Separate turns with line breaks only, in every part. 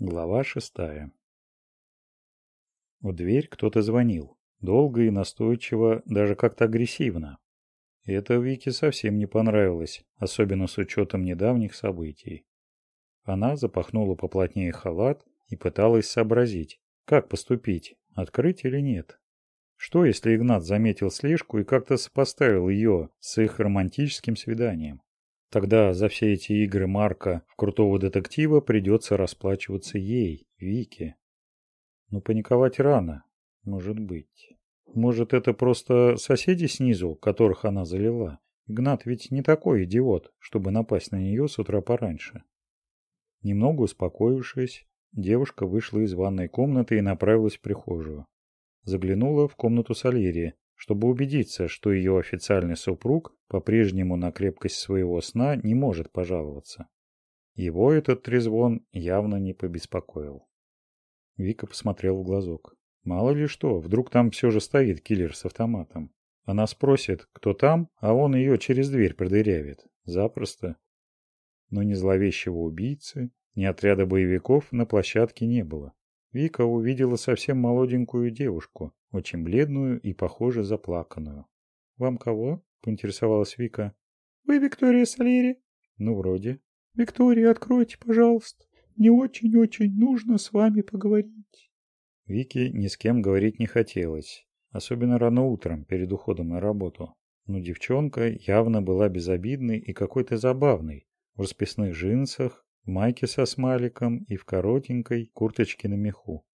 Глава шестая. В дверь кто-то звонил. Долго и настойчиво, даже как-то агрессивно. И это Вике совсем не понравилось, особенно с учетом недавних событий. Она запахнула поплотнее халат и пыталась сообразить, как поступить, открыть или нет. Что, если Игнат заметил слежку и как-то сопоставил ее с их романтическим свиданием? Тогда за все эти игры Марка в крутого детектива придется расплачиваться ей, Вике. Но паниковать рано, может быть. Может, это просто соседи снизу, которых она залила? Игнат ведь не такой идиот, чтобы напасть на нее с утра пораньше. Немного успокоившись, девушка вышла из ванной комнаты и направилась в прихожую. Заглянула в комнату Сальери, чтобы убедиться, что ее официальный супруг по-прежнему на крепкость своего сна не может пожаловаться. Его этот трезвон явно не побеспокоил. Вика посмотрел в глазок. Мало ли что, вдруг там все же стоит киллер с автоматом. Она спросит, кто там, а он ее через дверь продырявит. Запросто. Но ни зловещего убийцы, ни отряда боевиков на площадке не было. Вика увидела совсем молоденькую девушку, очень бледную и, похоже, заплаканную. «Вам кого?» – поинтересовалась Вика.
«Вы Виктория Солери?»
«Ну, вроде».
«Виктория, откройте, пожалуйста. Мне очень-очень нужно с вами поговорить».
Вике ни с кем говорить не хотелось, особенно рано утром, перед уходом на работу. Но девчонка явно была безобидной и какой-то забавной, в расписных джинсах, в майке со смайликом и в коротенькой курточке на меху.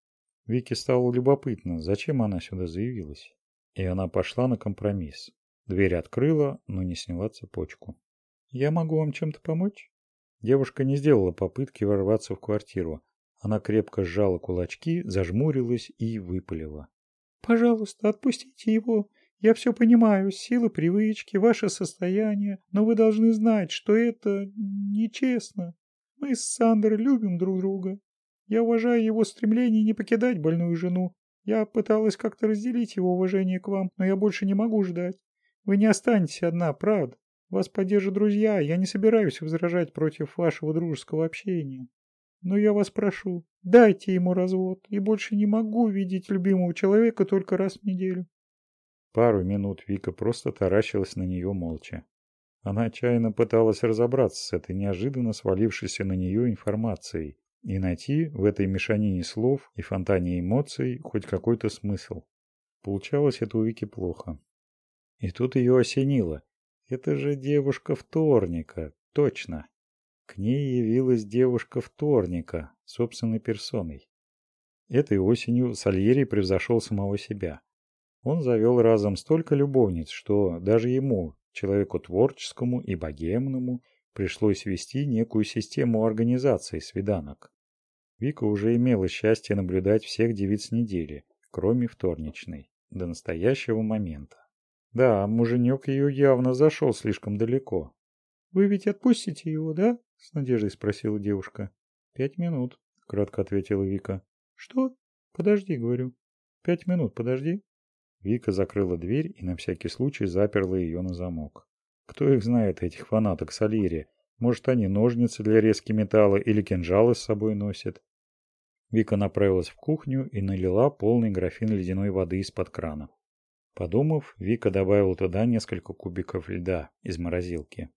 Вике стало любопытно, зачем она сюда заявилась. И она пошла на компромисс. Дверь открыла, но не сняла цепочку.
«Я могу вам чем-то помочь?»
Девушка не сделала попытки ворваться в квартиру. Она крепко сжала кулачки, зажмурилась и выпалила.
«Пожалуйста, отпустите его. Я все понимаю, силы привычки, ваше состояние, но вы должны знать, что это нечестно. Мы с Сандрой любим друг друга. Я уважаю его стремление не покидать больную жену. Я пыталась как-то разделить его уважение к вам, но я больше не могу ждать. Вы не останетесь одна, правда. Вас поддержат друзья, я не собираюсь возражать против вашего дружеского общения. Но я вас прошу, дайте ему развод, и больше не могу видеть любимого человека только раз в неделю.
Пару минут Вика просто таращилась на нее молча. Она отчаянно пыталась разобраться с этой неожиданно свалившейся на нее информацией и найти в этой мешанине слов и фонтане эмоций хоть какой-то смысл. Получалось это у Вики плохо. И тут ее осенило. Это же девушка вторника, точно. К ней явилась девушка вторника, собственной персоной. Этой осенью Сальери превзошел самого себя. Он завел разом столько любовниц, что даже ему, Человеку творческому и богемному пришлось вести некую систему организации свиданок. Вика уже имела счастье наблюдать всех девиц недели, кроме вторничной, до настоящего момента. Да, муженек ее явно зашел слишком далеко.
«Вы ведь отпустите его, да?» – с надеждой спросила девушка.
«Пять минут», – кратко ответила Вика.
«Что? Подожди, говорю.
Пять минут, подожди». Вика закрыла дверь и на всякий случай заперла ее на замок. Кто их знает, этих фанаток Сальери? Может, они ножницы для резки металла или кинжалы с собой носят? Вика направилась в кухню и налила полный графин ледяной воды из-под крана. Подумав, Вика добавила туда несколько кубиков льда из морозилки.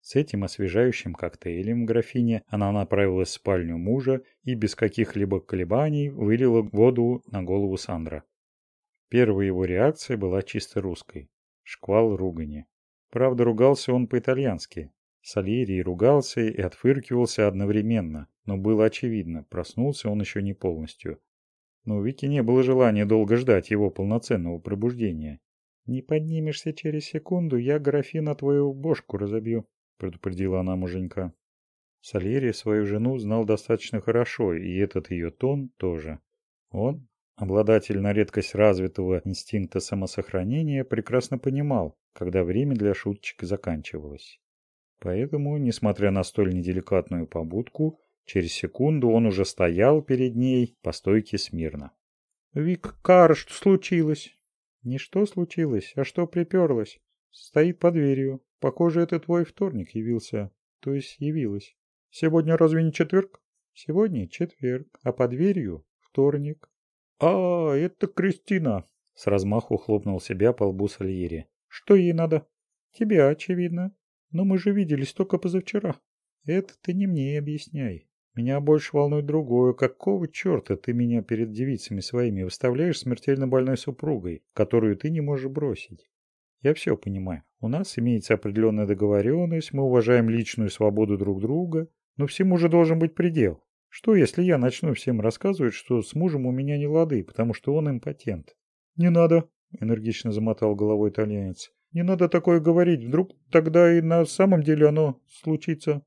С этим освежающим коктейлем в графине она направилась в спальню мужа и без каких-либо колебаний вылила воду на голову Сандра. Первая его реакция была чисто русской. Шквал ругани. Правда, ругался он по-итальянски. Сальери ругался и отфыркивался одновременно, но было очевидно, проснулся он еще не полностью. Но у Вики не было желания долго ждать его полноценного пробуждения. «Не поднимешься через секунду, я графина твою бошку разобью», — предупредила она муженька. Сальери свою жену знал достаточно хорошо, и этот ее тон тоже. Он, Обладатель на редкость развитого инстинкта самосохранения прекрасно понимал, когда время для шуточек заканчивалось. Поэтому, несмотря на столь неделикатную побудку, через секунду он уже стоял перед ней по стойке смирно.
«Вик, Кара, что случилось?»
«Не что случилось, а что приперлось. Стоит под дверью. Похоже, это твой вторник явился. То есть явилась.
Сегодня разве не четверг?» Сегодня четверг, а под дверью вторник. А, это Кристина. С размаху хлопнул себя по лбу Сальери. Что ей надо? Тебя, очевидно. Но мы же виделись только позавчера. Это ты не мне объясняй. Меня больше волнует другое. Какого черта ты меня перед девицами своими выставляешь смертельно больной супругой, которую ты не можешь бросить? Я все понимаю. У нас имеется определенная договоренность, мы уважаем личную свободу друг друга, но всему же должен быть предел. Что, если я начну всем рассказывать, что с мужем у меня не лады, потому что он импотент? Не надо, энергично замотал головой итальянец. Не надо такое говорить, вдруг тогда и на самом деле оно случится.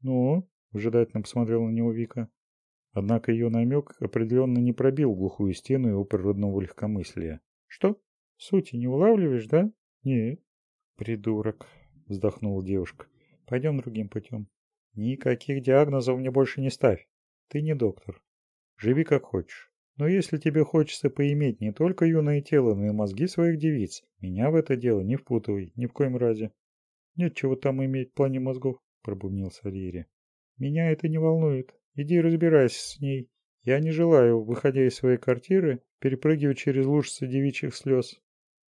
Ну, выжидательно посмотрела на него Вика. Однако ее намек определенно не пробил глухую стену его природного легкомыслия. Что? Сути не улавливаешь, да? Нет. Придурок, вздохнула девушка. Пойдем другим путем. Никаких диагнозов мне больше не ставь. Ты не доктор. Живи как хочешь. Но если тебе хочется поиметь не только юное тело, но и мозги своих девиц, меня в это дело не впутывай, ни в коем разе. Нет чего там иметь в плане мозгов, пробубнил Сальери. Меня это не волнует. Иди разбирайся с ней. Я не желаю, выходя из своей квартиры, перепрыгивать через лужицы девичьих слез.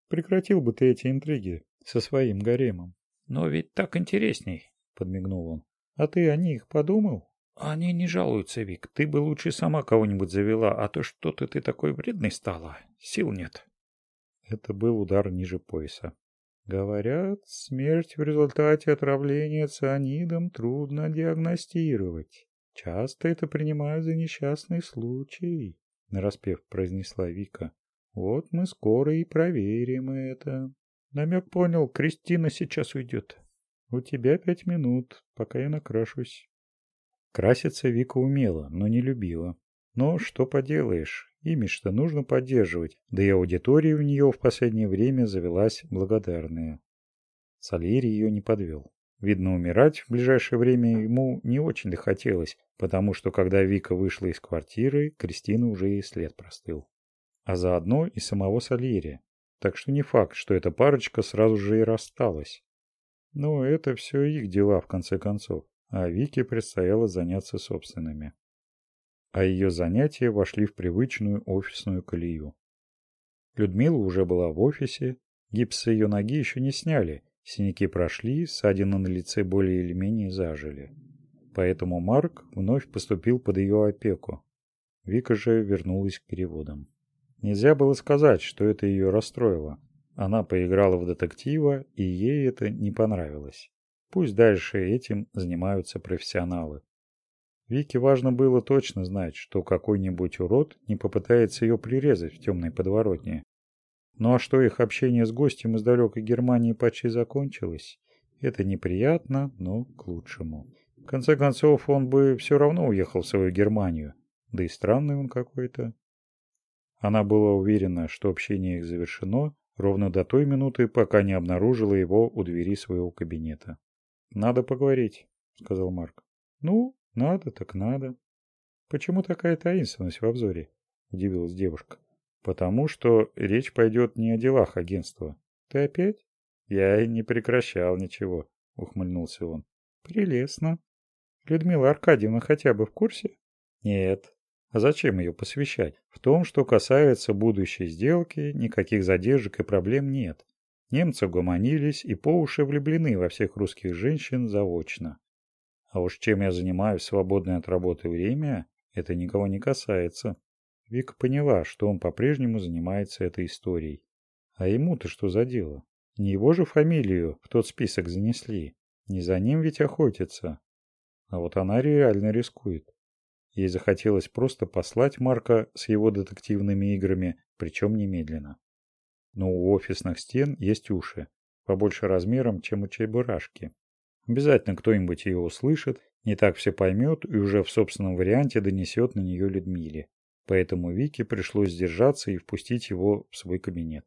Прекратил бы ты эти интриги со своим гаремом.
Но ведь так интересней, подмигнул он.
А ты о них подумал?
Они не жалуются, Вик. Ты бы лучше сама кого-нибудь завела, а то что-то ты такой вредный стала. Сил нет.
Это был удар ниже пояса. Говорят, смерть в результате отравления цианидом трудно диагностировать. Часто это принимают за несчастный случай, нараспев произнесла Вика. Вот мы скоро и проверим это. Намек понял, Кристина сейчас уйдет. У тебя пять минут, пока я накрашусь. Краситься Вика умела, но не любила. Но что поделаешь, имидж-то нужно поддерживать, да и аудитория у нее в последнее время завелась благодарная. Сальери ее не подвел. Видно, умирать в ближайшее время ему не очень-то хотелось, потому что когда Вика вышла из квартиры, Кристина уже и след простыл. А заодно и самого Сальери. Так что не факт, что эта парочка сразу же и рассталась. Но это все их дела, в конце концов а Вике предстояло заняться собственными. А ее занятия вошли в привычную офисную колею. Людмила уже была в офисе, гипс с ее ноги еще не сняли, синяки прошли, ссадины на лице более или менее зажили. Поэтому Марк вновь поступил под ее опеку. Вика же вернулась к переводам. Нельзя было сказать, что это ее расстроило. Она поиграла в детектива, и ей это не понравилось. Пусть дальше этим занимаются профессионалы. Вике важно было точно знать, что какой-нибудь урод не попытается ее прирезать в темной подворотне. Ну а что их общение с гостем из далекой Германии почти закончилось, это неприятно, но к лучшему. В конце концов, он бы все равно уехал в свою Германию. Да и странный он какой-то. Она была уверена, что общение их завершено ровно до той минуты, пока не обнаружила его у двери своего кабинета. «Надо поговорить», — сказал Марк. «Ну, надо так надо». «Почему такая таинственность в обзоре?» — удивилась девушка. «Потому что речь пойдет не о делах агентства. Ты опять?» «Я и не прекращал ничего», — ухмыльнулся он. «Прелестно. Людмила Аркадьевна хотя бы в курсе?» «Нет. А зачем ее посвящать? В том, что касается будущей сделки, никаких задержек и проблем нет. Немцы угомонились и по уши влюблены во всех русских женщин заочно. А уж чем я занимаюсь в свободное от работы время, это никого не касается. Вика поняла, что он по-прежнему занимается этой историей. А ему-то что за дело? Не его же фамилию в тот список занесли. Не за ним ведь охотятся. А вот она реально рискует. Ей захотелось просто послать Марка с его детективными играми, причем немедленно. Но у офисных стен есть уши, побольше размером, чем у чайбурашки. Обязательно кто-нибудь ее услышит, не так все поймет и уже в собственном варианте донесет на нее Людмиле. Поэтому Вике пришлось сдержаться и впустить его в свой кабинет.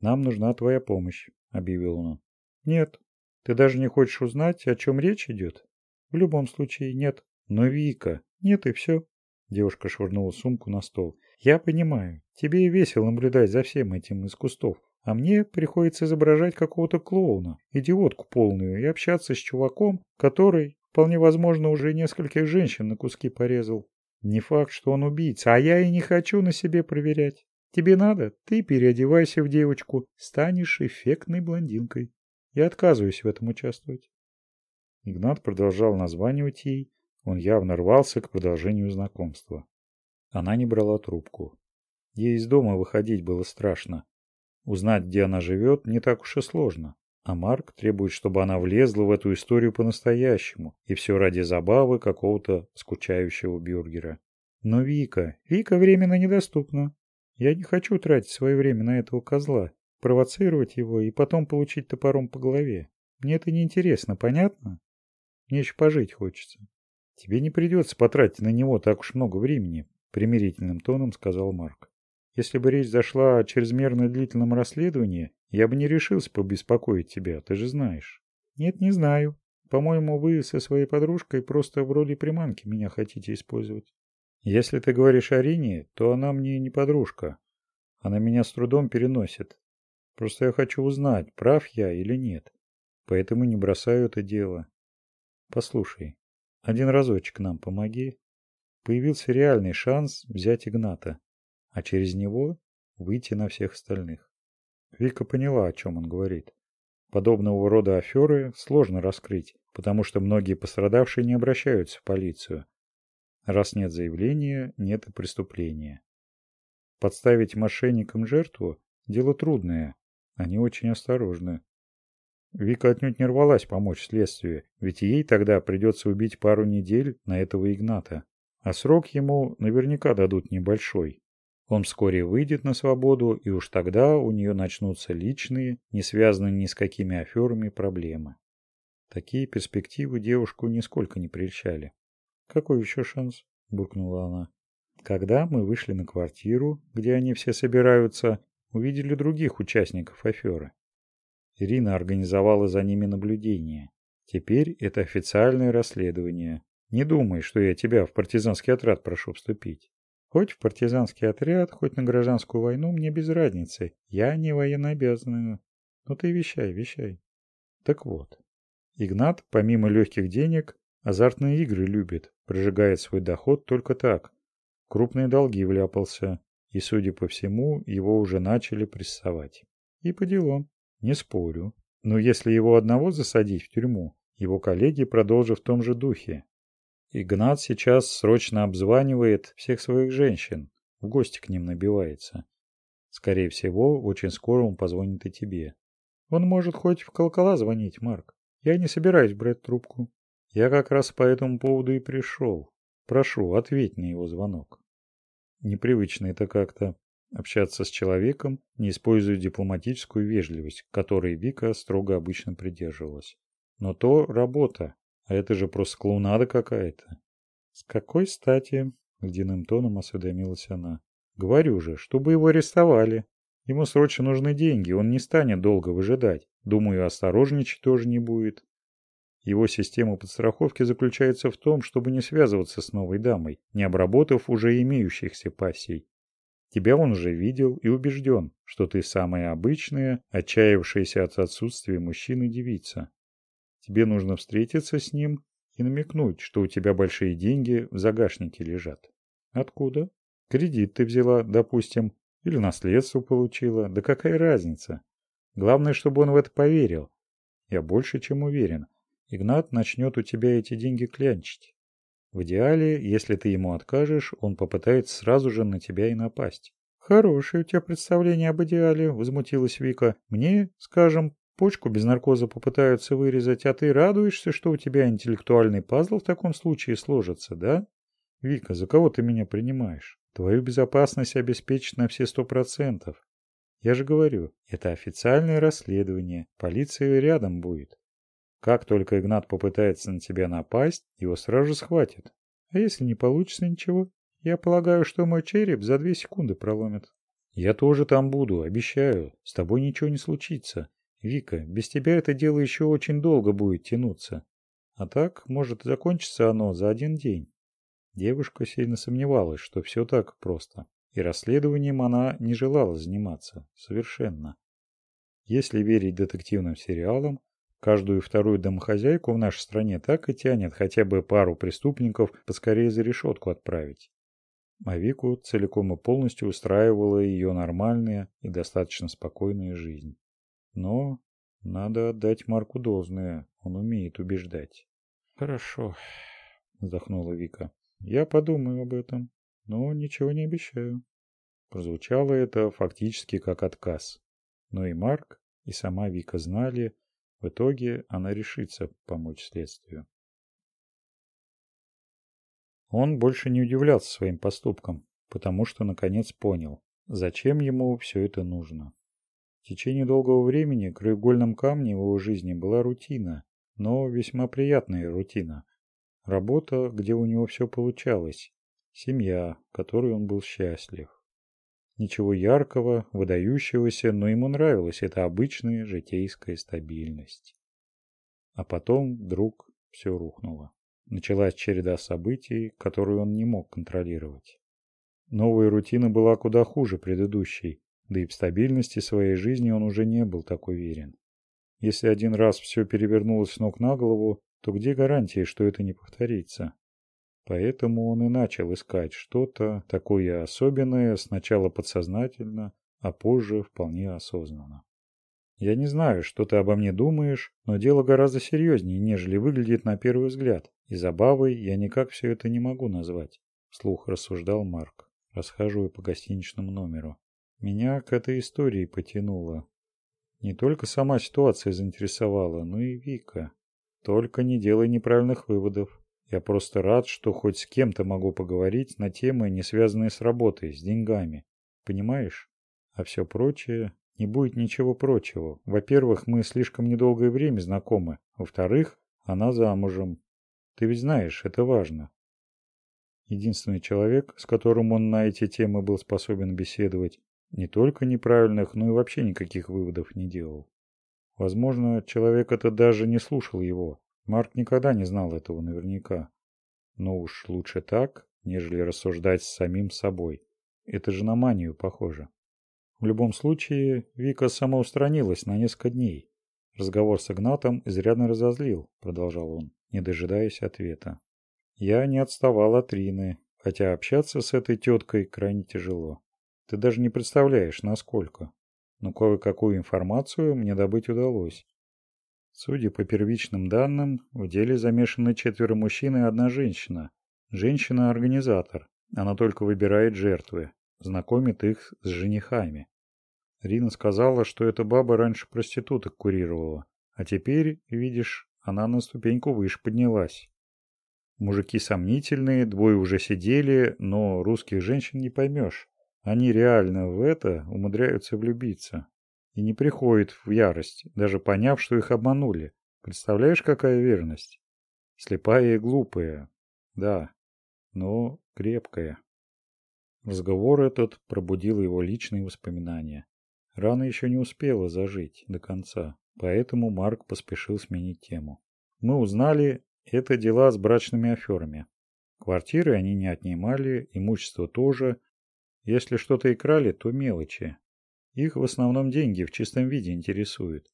«Нам нужна твоя помощь», — объявил он. «Нет. Ты даже не хочешь узнать, о чем речь идет?» «В любом случае, нет. Но Вика...» «Нет и все». Девушка швырнула сумку на стол. Я понимаю, тебе весело наблюдать за всем этим из кустов, а мне приходится изображать какого-то клоуна, идиотку полную, и общаться с чуваком, который, вполне возможно, уже нескольких женщин на куски порезал. Не факт, что он убийца, а я и не хочу на себе проверять. Тебе надо? Ты переодевайся в девочку, станешь эффектной блондинкой. Я отказываюсь в этом участвовать.
Игнат продолжал названивать ей, он явно рвался к продолжению знакомства. Она не брала трубку. Ей из дома выходить было страшно. Узнать, где она живет, не так уж и сложно. А Марк требует, чтобы она влезла в эту историю по-настоящему, и все ради забавы какого-то скучающего бюргера.
Но Вика, Вика временно недоступна. Я не хочу тратить свое время на этого козла, провоцировать его и потом получить топором по голове. Мне это неинтересно, понятно? Мне еще пожить хочется.
Тебе не придется потратить на него так уж много времени, примирительным тоном сказал Марк. Если бы речь зашла о чрезмерно длительном расследовании, я бы не решился побеспокоить тебя, ты же знаешь.
Нет, не знаю. По-моему, вы со своей подружкой просто в роли приманки меня хотите использовать.
Если ты говоришь о Рине, то она мне не подружка. Она меня с трудом переносит. Просто я хочу узнать, прав я или нет. Поэтому не бросаю это дело. Послушай, один разочек нам помоги. Появился реальный шанс взять Игната, а через него выйти на всех остальных. Вика поняла, о чем он говорит. Подобного рода аферы сложно раскрыть, потому что многие пострадавшие не обращаются в полицию, Раз нет заявления, нет и преступления. Подставить мошенникам жертву – дело трудное. Они очень осторожны. Вика отнюдь не рвалась помочь следствию, ведь ей тогда придется убить пару недель на этого Игната. А срок ему наверняка дадут небольшой. Он вскоре выйдет на свободу, и уж тогда у нее начнутся личные, не связанные ни с какими аферами, проблемы. Такие перспективы девушку нисколько не прельщали.
«Какой еще шанс?» – буркнула она.
Когда мы вышли на квартиру, где они все собираются, увидели других участников аферы. Ирина организовала за ними наблюдение. Теперь это официальное расследование. Не думай, что я тебя в партизанский отряд прошу вступить.
Хоть в партизанский отряд, хоть на гражданскую войну, мне без разницы. Я не военнообязанная. Ну ты вещай, вещай.
Так вот, Игнат, помимо легких денег, азартные игры любит, прожигает свой доход только так. Крупные долги вляпался, и, судя по всему, его уже начали прессовать.
И по делам.
Не спорю. Но если его одного засадить в тюрьму, его коллеги продолжат в том же духе. Игнат сейчас срочно обзванивает всех своих женщин, в гости к ним набивается. Скорее всего, очень скоро он позвонит и тебе.
Он может хоть в колокола звонить, Марк. Я не собираюсь брать трубку.
Я как раз по этому поводу и пришел. Прошу, ответь на его звонок. Непривычно это как-то общаться с человеком, не используя дипломатическую вежливость, которой Вика строго обычно придерживалась. Но то работа, а это же просто клоунада какая-то.
С какой стати? Ледяным тоном осведомилась она.
Говорю же, чтобы его арестовали. Ему срочно нужны деньги, он не станет долго выжидать. Думаю, осторожничать тоже не будет. Его система подстраховки заключается в том, чтобы не связываться с новой дамой, не обработав уже имеющихся пассий. Тебя он уже видел и убежден, что ты самая обычная, отчаявшаяся от отсутствия мужчины девица. Тебе нужно встретиться с ним и намекнуть, что у тебя большие деньги в загашнике лежат.
Откуда?
Кредит ты взяла, допустим, или наследство получила, да какая разница? Главное, чтобы он в это поверил. Я больше чем уверен, Игнат начнет у тебя эти деньги клянчить. В идеале, если ты ему откажешь, он попытается сразу же на тебя и напасть.
«Хорошее у тебя представление об идеале», — возмутилась Вика. «Мне, скажем, почку без наркоза попытаются вырезать, а ты радуешься, что у тебя интеллектуальный пазл в таком случае сложится, да?»
«Вика, за кого ты меня принимаешь? Твою безопасность обеспечит на все сто процентов. Я же говорю, это официальное расследование, полиция рядом будет. Как только Игнат попытается на тебя напасть, его сразу же схватят.
А если не получится ничего? Я полагаю, что мой череп за две секунды проломит.
Я тоже там буду, обещаю. С тобой ничего не случится. Вика, без тебя это дело еще очень долго будет тянуться. А так, может, закончится оно за один день. Девушка сильно сомневалась, что все так просто. И расследованием она не желала заниматься. Совершенно. Если верить детективным сериалам, Каждую вторую домохозяйку в нашей стране так и тянет хотя бы пару преступников поскорее за решетку отправить. А Вику целиком и полностью устраивала ее нормальная и достаточно спокойная жизнь. Но надо отдать Марку должное, он умеет убеждать. «Хорошо», — вздохнула Вика. «Я подумаю об этом, но ничего не обещаю». Прозвучало это фактически как отказ. Но и Марк, и сама Вика знали, в итоге она решится помочь следствию. Он больше не удивлялся своим поступкам, потому что наконец понял, зачем ему все это нужно. В течение долгого времени краеугольным камнем его жизни была рутина, но весьма приятная рутина. Работа, где у него все получалось, семья, в которой он был счастлив. Ничего яркого, выдающегося, но ему нравилась эта обычная житейская стабильность. А потом вдруг все рухнуло. Началась череда событий, которую он не мог контролировать. Новая рутина была куда хуже предыдущей, да и в стабильности своей жизни он уже не был так уверен. Если один раз все перевернулось с ног на голову, то где гарантии, что это не повторится? Поэтому он и начал искать что-то такое особенное, сначала подсознательно, а позже вполне осознанно. Я не знаю, что ты обо мне думаешь, но дело гораздо серьезнее, нежели выглядит на первый взгляд, и забавой я никак все это не могу назвать, вслух рассуждал Марк, расхаживая по гостиничному номеру. Меня к этой истории потянуло. Не только сама ситуация заинтересовала, но и Вика. Только не делай неправильных выводов. Я просто рад, что хоть с кем-то могу поговорить на темы, не связанные с работой, с деньгами. Понимаешь? А все прочее... Не будет ничего прочего. Во-первых, мы слишком недолгое время знакомы. Во-вторых, она замужем. Ты ведь знаешь, это важно. Единственный человек, с которым он на эти темы был способен беседовать, не только неправильных, но и вообще никаких выводов не делал. Возможно, человек это даже не слушал его, Марк никогда не знал этого наверняка. Но уж лучше так, нежели рассуждать с самим собой. Это же на манию похоже. В любом случае, Вика самоустранилась на несколько дней. Разговор с Игнатом изрядно разозлил, продолжал он, не дожидаясь ответа. Я не отставал от Рины, хотя общаться с этой теткой крайне тяжело. Ты даже не представляешь, насколько. Но кое-какую информацию мне добыть удалось. Судя по первичным данным, в деле замешаны четверо мужчин и одна женщина. Женщина-организатор. Она только выбирает жертвы, знакомит их с женихами. Рина сказала, что эта баба раньше проституток курировала, а теперь, видишь, она на ступеньку выше поднялась. Мужики сомнительные, двое уже сидели, но русских женщин не поймешь. Они реально в это умудряются влюбиться и не приходит в ярость, даже поняв, что их обманули. Представляешь, какая верность? Слепая и глупая. Да, но крепкая. Разговор этот пробудил его личные воспоминания. Рана еще не успела зажить до конца, поэтому Марк поспешил сменить тему. Мы узнали, это дела с брачными аферами. Квартиры они не отнимали, имущество тоже. Если что-то и крали, то мелочи, их в основном деньги в чистом виде интересуют.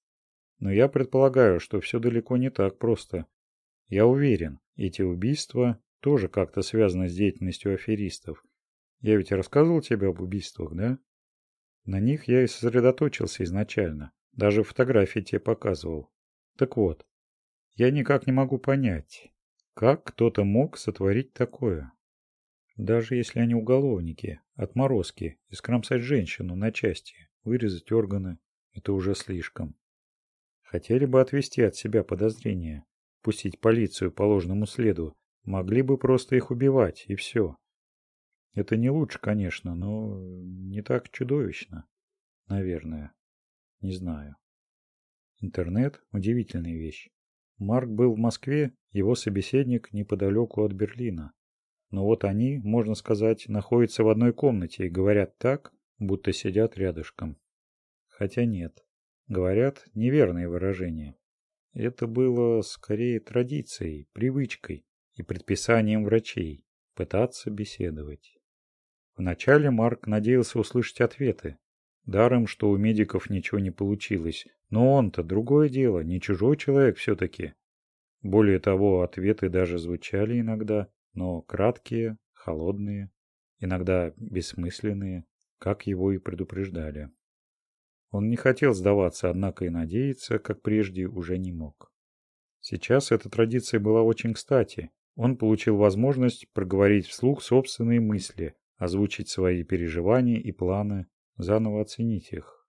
Но я предполагаю, что все далеко не так просто. Я уверен, эти убийства тоже как-то связаны с деятельностью аферистов. Я ведь рассказывал тебе об убийствах, да? На них я и сосредоточился изначально. Даже фотографии тебе показывал. Так вот, я никак не могу понять, как кто-то мог сотворить такое. Даже если они уголовники, отморозки, и скромсать женщину на части. Вырезать органы – это уже слишком. Хотели бы отвести от себя подозрения, пустить полицию по ложному следу, могли бы просто их убивать, и все. Это не лучше, конечно, но не так чудовищно. Наверное. Не знаю. Интернет – удивительная вещь. Марк был в Москве, его собеседник неподалеку от Берлина. Но вот они, можно сказать, находятся в одной комнате и говорят так, будто сидят рядышком. Хотя нет. Говорят, неверное выражение. Это было скорее традицией, привычкой и предписанием врачей пытаться беседовать. Вначале Марк надеялся услышать ответы. Даром, что у медиков ничего не получилось, Но он-то другое дело, не чужой человек все-таки. Более того, ответы даже звучали иногда, но краткие, холодные, иногда бессмысленные, как его и предупреждали. Он не хотел сдаваться, однако и надеяться, как прежде, уже не мог. Сейчас эта традиция была очень кстати. Он получил возможность проговорить вслух собственные мысли, озвучить свои переживания и планы, заново оценить их.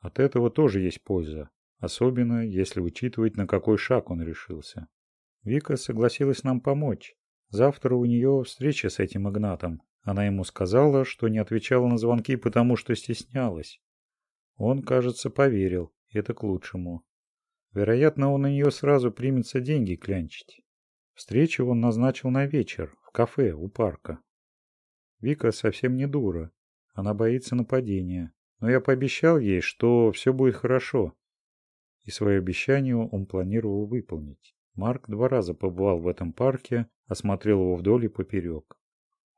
От этого тоже есть польза, особенно если учитывать, на какой шаг он решился. Вика согласилась нам помочь. Завтра у нее встреча с этим Игнатом. Она ему сказала, что не отвечала на звонки, потому что стеснялась. Он, кажется, поверил. Это к лучшему. Вероятно, он на нее сразу примется деньги клянчить. Встречу он назначил на вечер, в кафе у парка. Вика совсем не дура. Она боится нападения. Но я пообещал ей, что все будет хорошо. И свое обещание он планировал выполнить. Марк два раза побывал в этом парке, осмотрел его вдоль и поперек.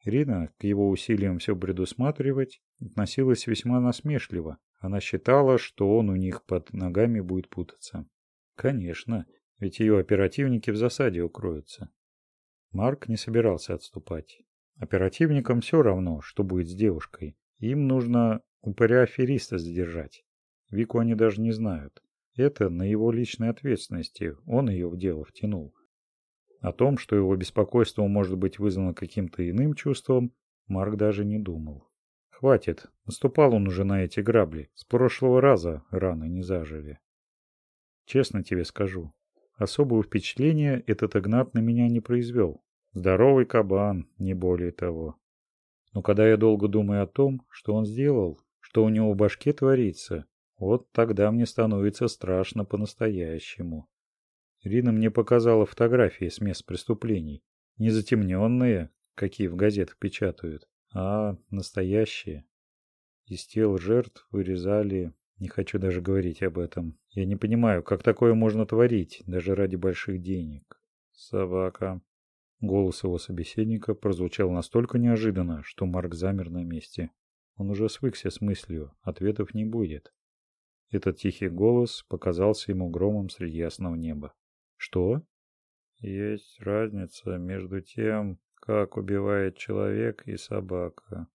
Ирина к его усилиям все предусматривать относилась весьма насмешливо. Она считала, что он у них под ногами будет путаться. Конечно, ведь ее оперативники в засаде укроются. Марк не собирался отступать. Оперативникам все равно, что будет с девушкой. Им нужно упыря-афериста задержать. Вику они даже не знают. Это на его личной ответственности, он ее в дело втянул. О том, что его беспокойство может быть вызвано каким-то иным чувством, Марк даже не думал. Хватит, наступал он уже на эти грабли. С прошлого раза раны не зажили. Честно тебе скажу, особого впечатления этот Игнат на меня не произвел. Здоровый кабан, не более того. Но когда я долго думаю о том, что он сделал, что у него в башке творится, вот тогда мне становится страшно по-настоящему. Рина мне показала фотографии с мест преступлений. Не затемненные, какие в газетах печатают, а настоящие. Из тел жертв вырезали... Не хочу даже говорить об этом. Я не понимаю, как такое можно творить, даже ради больших денег. Собака. Голос его собеседника прозвучал настолько неожиданно, что Марк замер на месте. Он уже свыкся с мыслью, ответов не будет. Этот тихий голос показался ему громом среди ясного неба. Что? Есть разница между тем, как убивает человек и собака.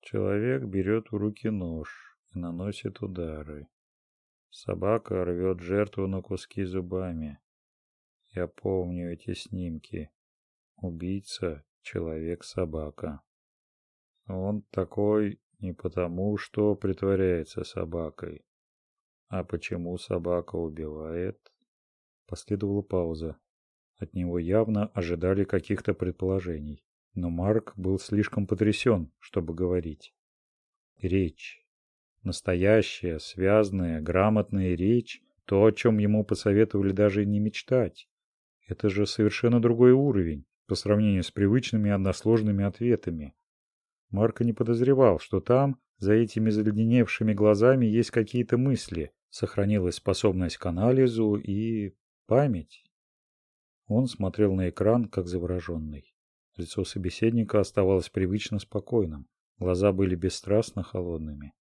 Человек берет в руки нож и наносит удары. Собака рвет жертву на куски зубами. Я помню эти снимки. Убийца — человек-собака. Он такой не потому, что притворяется собакой, а почему собака убивает? Последовала пауза. От него явно ожидали каких-то предположений, но Марк был слишком потрясен, чтобы говорить. Речь. Настоящая, связная, грамотная речь, то, о чем ему посоветовали даже не мечтать. Это же совершенно другой уровень по сравнению с привычными односложными ответами. Марко не подозревал, что там, за этими заледеневшими глазами, есть какие-то мысли, сохранилась способность к анализу и память. Он смотрел на экран, как завороженный. Лицо собеседника оставалось привычно спокойным, глаза были бесстрастно холодными.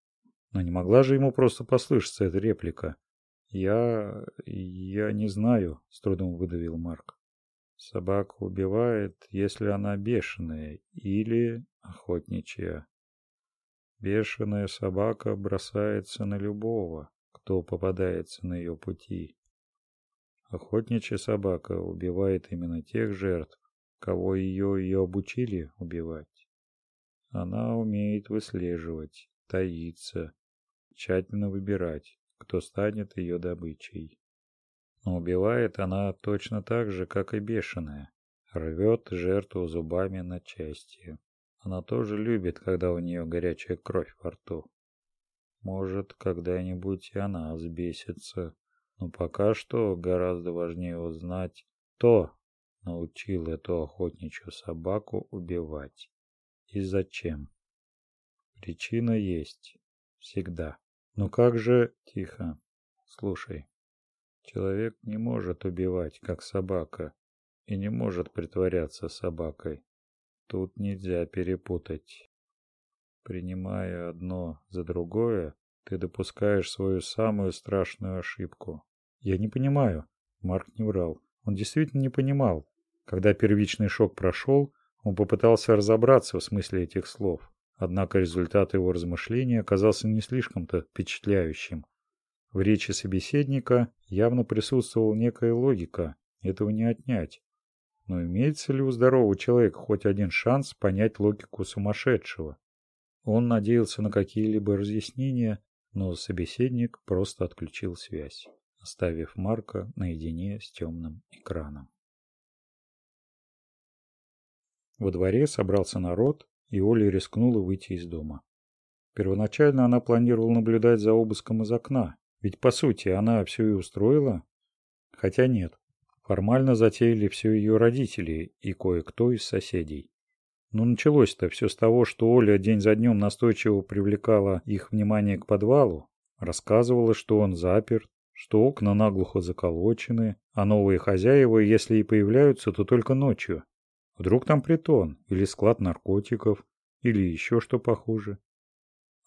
Но не могла же ему просто послышаться эта реплика. «Я... я не знаю», — с трудом выдавил Марк. «Собака убивает, если она бешеная или охотничья. Бешеная собака бросается на любого, кто попадается на ее пути. Охотничья собака убивает именно тех жертв, кого ее и обучили убивать. Она умеет выслеживать, таиться, тщательно выбирать, кто станет ее добычей. Но убивает она точно так же, как и бешеная. Рвет жертву зубами на части. Она тоже любит, когда у нее горячая кровь во рту. Может, когда-нибудь и она взбесится. Но пока что гораздо важнее узнать, кто научил эту охотничью собаку убивать и зачем. Причина есть. Всегда. Но как же... Тихо. Слушай. Человек не может убивать, как собака, и не может притворяться собакой. Тут нельзя перепутать. Принимая одно за другое, Ты допускаешь свою самую страшную ошибку. Я не понимаю. Марк не врал. Он действительно не понимал. Когда первичный шок прошел, он попытался разобраться в смысле этих слов. Однако результат его размышления оказался не слишком-то впечатляющим. В речи собеседника явно присутствовала некая логика, этого не отнять. Но имеется ли у здорового человека хоть один шанс понять логику сумасшедшего? Он надеялся на какие-либо разъяснения, но собеседник просто отключил связь, оставив Марка наедине с темным экраном. Во дворе собрался народ, и Оля рискнула выйти из дома. Первоначально она планировала наблюдать за обыском из окна, ведь по сути она все и устроила. Хотя нет, формально затеяли все ее родители и кое-кто из соседей. Но началось-то все с того, что Оля день за днем настойчиво привлекала их внимание к подвалу, рассказывала, что он заперт, что окна наглухо заколочены, а новые хозяева, если и появляются, то только ночью. Вдруг там притон, или склад наркотиков, или еще что похуже.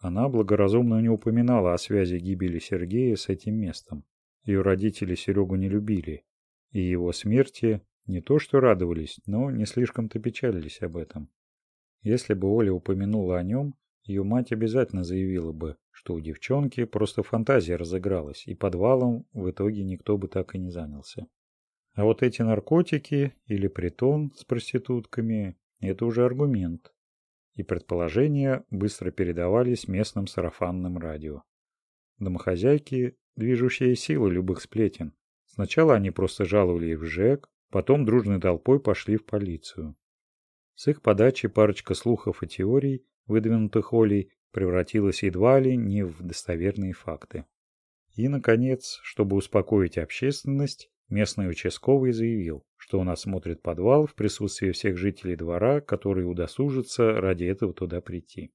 Она благоразумно не упоминала о связи гибели Сергея с этим местом. Ее родители Серегу не любили, и его смерти не то что радовались, но не слишком-то печалились об этом. Если бы Оля упомянула о нем, ее мать обязательно заявила бы, что у девчонки просто фантазия разыгралась, и подвалом в итоге никто бы так и не занялся. А вот эти наркотики или притон с проститутками – это уже аргумент. И предположения быстро передавались местным сарафанным радио. Домохозяйки – движущая сила любых сплетен. Сначала они просто жаловали в ЖЭК, потом дружной толпой пошли в полицию. С их подачи парочка слухов и теорий, выдвинутых Олей, превратилась едва ли не в достоверные факты. И, наконец, чтобы успокоить общественность, местный участковый заявил, что он осмотрит подвал в присутствии всех жителей двора, которые удосужатся ради этого туда прийти.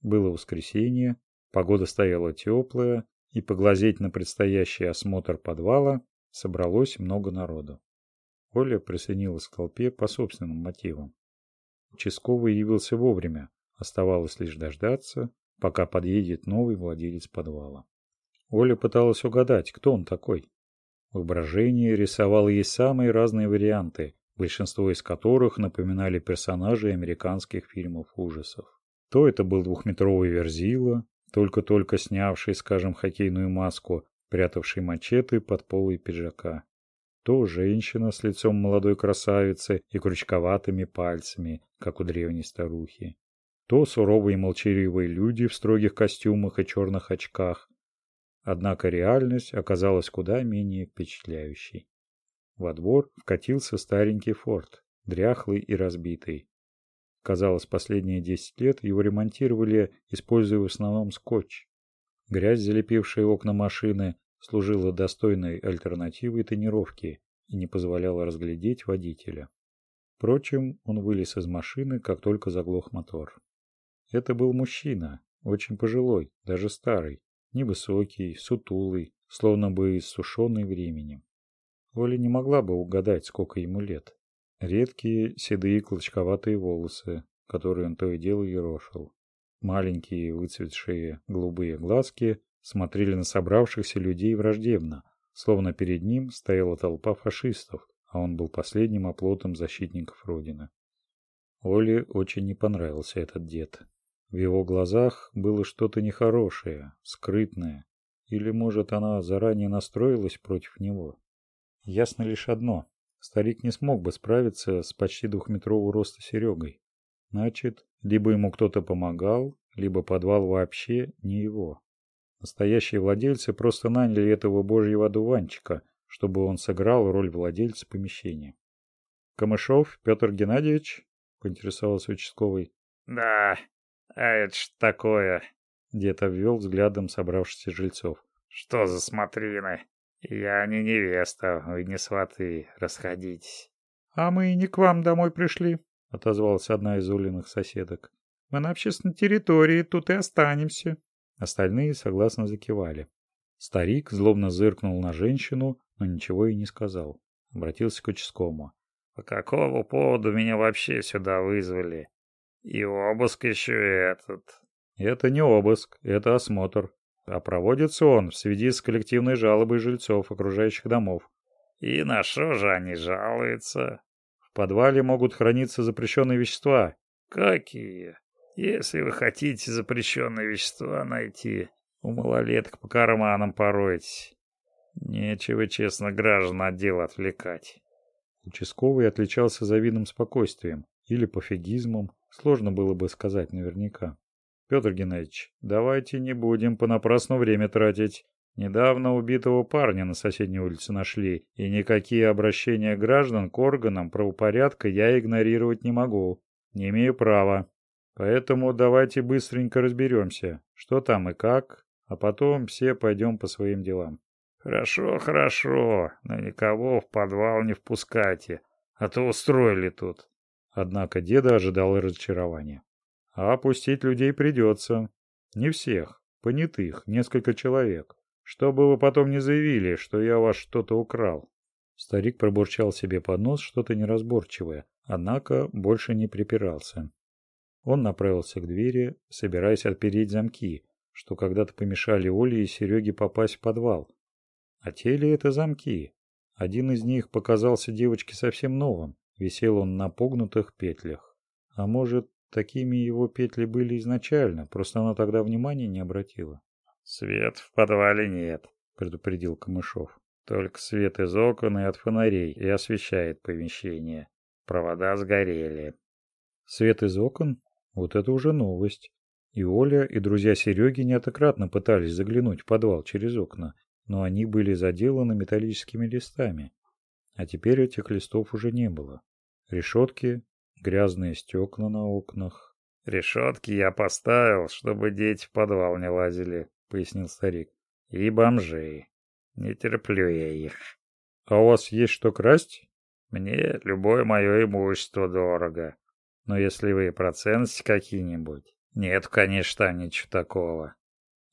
Было воскресенье, погода стояла теплая, и поглазеть на предстоящий осмотр подвала собралось много народу. Оля присоединилась к толпе по собственным мотивам. Участковый явился вовремя. Оставалось лишь дождаться, пока подъедет новый владелец подвала. Оля пыталась угадать, кто он такой. Воображение рисовало ей самые разные варианты, большинство из которых напоминали персонажей американских фильмов ужасов. То это был двухметровый верзила, только-только снявший, скажем, хоккейную маску, прятавший мачете под полой пиджака то женщина с лицом молодой красавицы и крючковатыми пальцами, как у древней старухи, то суровые молчаливые люди в строгих костюмах и черных очках. Однако реальность оказалась куда менее впечатляющей. Во двор вкатился старенький форт, дряхлый и разбитый. Казалось, последние десять лет его ремонтировали, используя в основном скотч. Грязь, залепившая окна машины, служила достойной альтернативой тонировке и не позволяла разглядеть водителя. Впрочем, он вылез из машины, как только заглох мотор. Это был мужчина, очень пожилой, даже старый, невысокий, сутулый, словно бы иссушенный временем. Оля не могла бы угадать, сколько ему лет. Редкие седые клочковатые волосы, которые он то и дело ерошил. Маленькие выцветшие голубые глазки смотрели на собравшихся людей враждебно, словно перед ним стояла толпа фашистов, а он был последним оплотом защитников Родины. Оле очень не понравился этот дед. В его глазах было что-то нехорошее, скрытное. Или, может, она заранее настроилась против него. Ясно лишь одно. Старик не смог бы справиться с почти двухметрового роста Серегой. Значит, либо ему кто-то помогал, либо подвал вообще не его. Настоящие владельцы просто наняли этого божьего одуванчика, чтобы он сыграл роль владельца помещения. «Камышов Петр Геннадьевич?» — поинтересовался участковый.
«Да, а это ж такое?»
— дед обвел взглядом собравшихся жильцов.
«Что за смотрины? Я не невеста, вы не сваты, расходитесь».
«А мы не к вам домой пришли», —
отозвалась одна из Улиных соседок.
«Мы на общественной территории, тут и останемся».
Остальные согласно закивали. Старик злобно зыркнул на женщину, но ничего и не сказал. Обратился к участковому.
«По какому поводу меня вообще сюда вызвали? И обыск еще и этот».
«Это не обыск, это осмотр», а проводится он в связи с коллективной жалобой жильцов окружающих домов.
И на что же они жалуются?
В подвале могут храниться запрещенные вещества.
Какие? Если вы хотите запрещенные вещества найти, у малолеток по карманам поройтесь. Нечего, честно, граждан от дела отвлекать.
Участковый отличался завидным спокойствием или пофигизмом, сложно было бы сказать наверняка. Петр Геннадьевич, давайте не будем понапрасну время тратить. Недавно убитого парня на соседней улице нашли, и никакие обращения граждан к органам правопорядка я игнорировать не могу. Не имею права. Поэтому давайте быстренько разберемся, что там и как, а потом все пойдем по своим делам.
Хорошо, хорошо, но никого в подвал не впускайте, а то устроили тут.
Однако деда ожидал разочарования. А опустить людей придется. Не всех, понятых, несколько человек. Чтобы вы потом не заявили, что я вас что-то украл. Старик пробурчал себе под нос что-то неразборчивое, однако больше не припирался. Он направился к двери, собираясь отпереть замки, что когда-то помешали Оле и Сереге попасть в подвал. А те ли это замки? Один из них показался девочке совсем новым, висел он на погнутых петлях. А может, такими его петли были изначально, просто она тогда внимания не обратила.
«Свет в подвале нет», — предупредил Камышов. «Только свет из окон и от фонарей и освещает помещение. Провода сгорели».
«Свет из окон? Вот это уже новость. И Оля, и друзья Сереги неоднократно пытались заглянуть в подвал через окна, но они были заделаны металлическими листами. А теперь этих листов уже не было. Решетки, грязные стекла на окнах.
«Решетки я поставил, чтобы дети в подвал не лазили», — пояснил старик. «И бомжей. Не терплю я их».
«А у вас есть что красть?»
«Мне любое мое имущество дорого. Но если вы проценты какие-нибудь...» «Нет, конечно, ничего такого.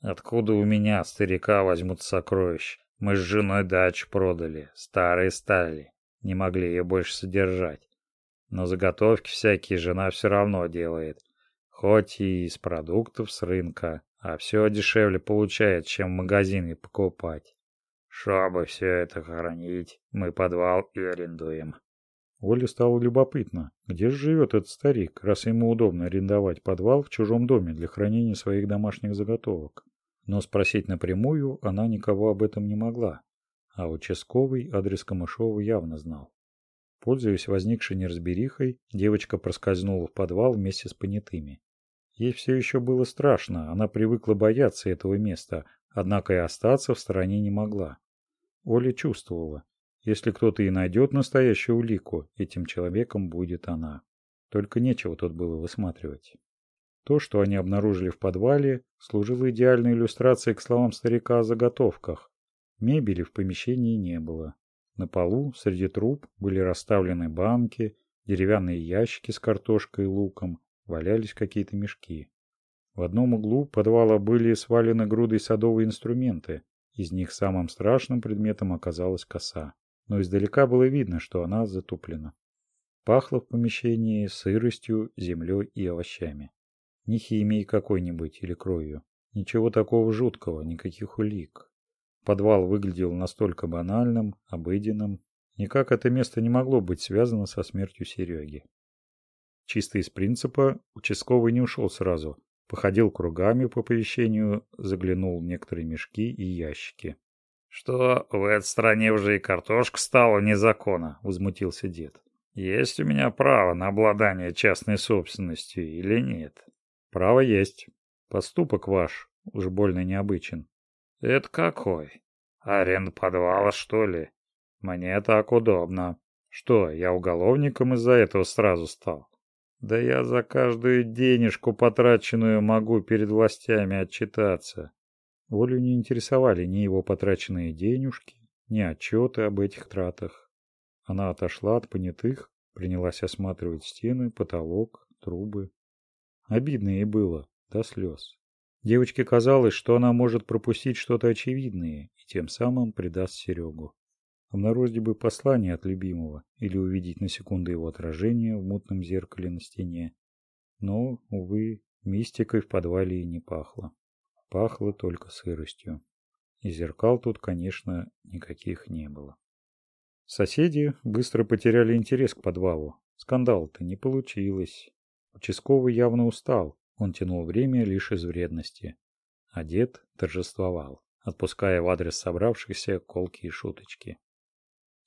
Откуда у меня, старика, возьмут сокровища? Мы с женой дачу продали, старые стали, не могли ее больше содержать. Но заготовки всякие жена все равно делает, хоть и из продуктов с рынка, а все дешевле получает, чем в магазине покупать. Чтобы все это хранить, мы подвал и арендуем.
Оле стало любопытно, где же живет этот старик, раз ему удобно арендовать подвал в чужом доме для хранения своих домашних заготовок. Но спросить напрямую она никого об этом не могла, а участковый адрес Камышова явно знал. Пользуясь возникшей неразберихой, девочка проскользнула в подвал вместе с понятыми. Ей все еще было страшно, она привыкла бояться этого места, однако и остаться в стороне не могла. Оля чувствовала, если кто-то и найдет настоящую улику, этим человеком будет она. Только нечего тут было высматривать. То, что они обнаружили в подвале, служило идеальной иллюстрацией к словам старика о заготовках. Мебели в помещении не было. На полу, среди труб, были расставлены банки, деревянные ящики с картошкой и луком, валялись какие-то мешки. В одном углу подвала были свалены грудой садовые инструменты. Из них самым страшным предметом оказалась коса но издалека было видно, что она затуплена. Пахло в помещении сыростью, землей и овощами. Не химией какой-нибудь или кровью. Ничего такого жуткого, никаких улик. Подвал выглядел настолько банальным, обыденным. Никак это место не могло быть связано со смертью Сереги. Чисто из принципа участковый не ушел сразу. Походил кругами по помещению, заглянул в некоторые мешки и ящики.
«Что, в этой стране уже и картошка стала незаконна?» — возмутился дед. «Есть у меня право на обладание частной собственностью или нет?»
«Право есть. Поступок ваш уж больно необычен».
«Это какой? Аренда подвала, что ли? Мне так удобно. Что, я уголовником из-за этого сразу стал?» «Да я за каждую денежку потраченную могу перед властями отчитаться.
Олю не интересовали ни его потраченные денежки, ни отчеты об этих тратах. Она отошла от понятых, принялась осматривать стены, потолок, трубы. Обидно ей было, до слез. Девочке казалось, что она может пропустить что-то очевидное и тем самым предаст Серегу. Обнаружить бы послание от любимого или увидеть на секунду его отражение в мутном зеркале на стене. Но, увы, мистикой в подвале и не пахло. Пахло только сыростью. И зеркал тут, конечно, никаких не было. Соседи быстро потеряли интерес к подвалу. Скандал-то не получилось. Участковый явно устал. Он тянул время лишь из вредности. А дед торжествовал, отпуская в адрес собравшихся колки и шуточки.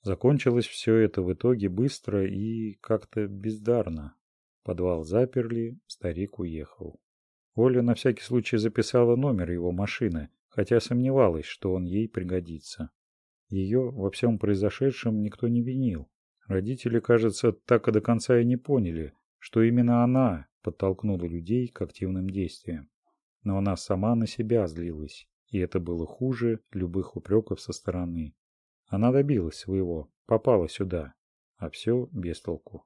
Закончилось все это в итоге быстро и как-то бездарно. Подвал заперли, старик уехал. Оля на всякий случай записала номер его машины, хотя сомневалась, что он ей пригодится. Ее во всем произошедшем никто не винил. Родители, кажется, так и до конца и не поняли, что именно она подтолкнула людей к активным действиям. Но она сама на себя злилась, и это было хуже любых упреков со стороны. Она добилась своего, попала сюда, а все без толку.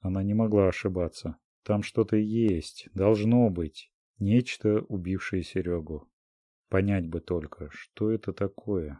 Она не могла ошибаться. Там что-то есть, должно быть. Нечто, убившее Серегу. Понять бы только, что это такое.